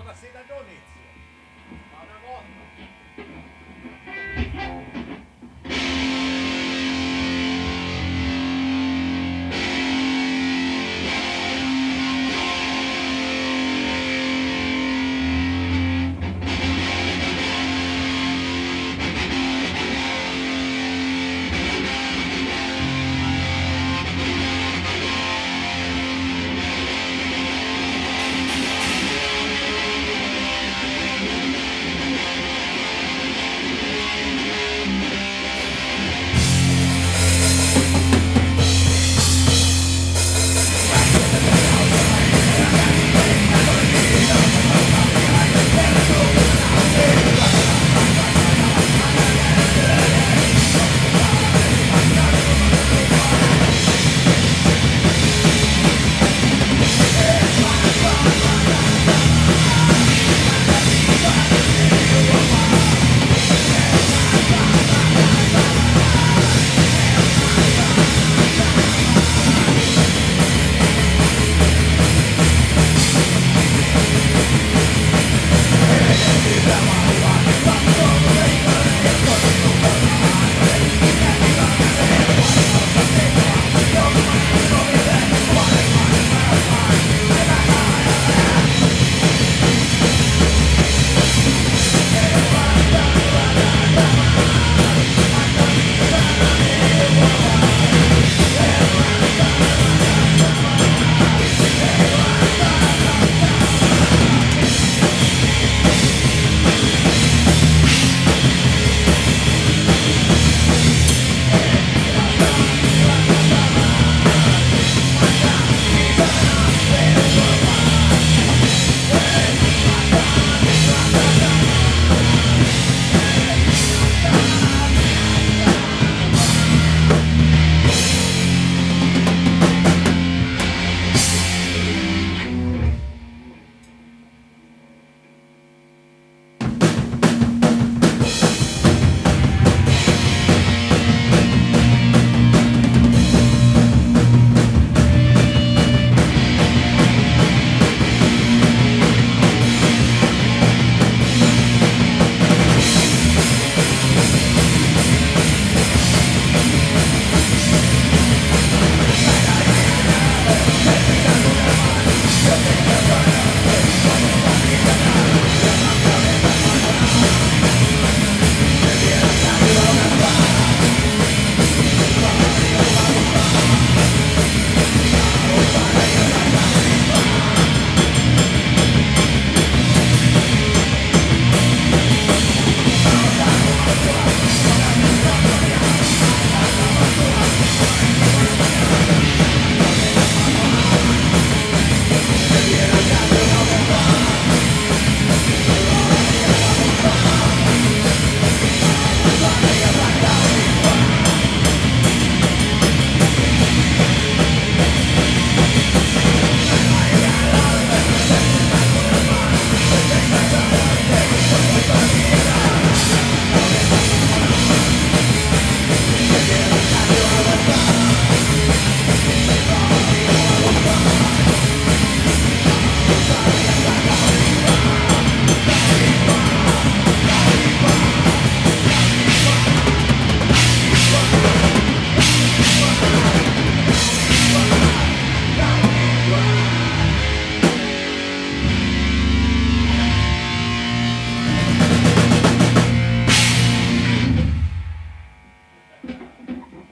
Ota siitä donitsia. Mä otan.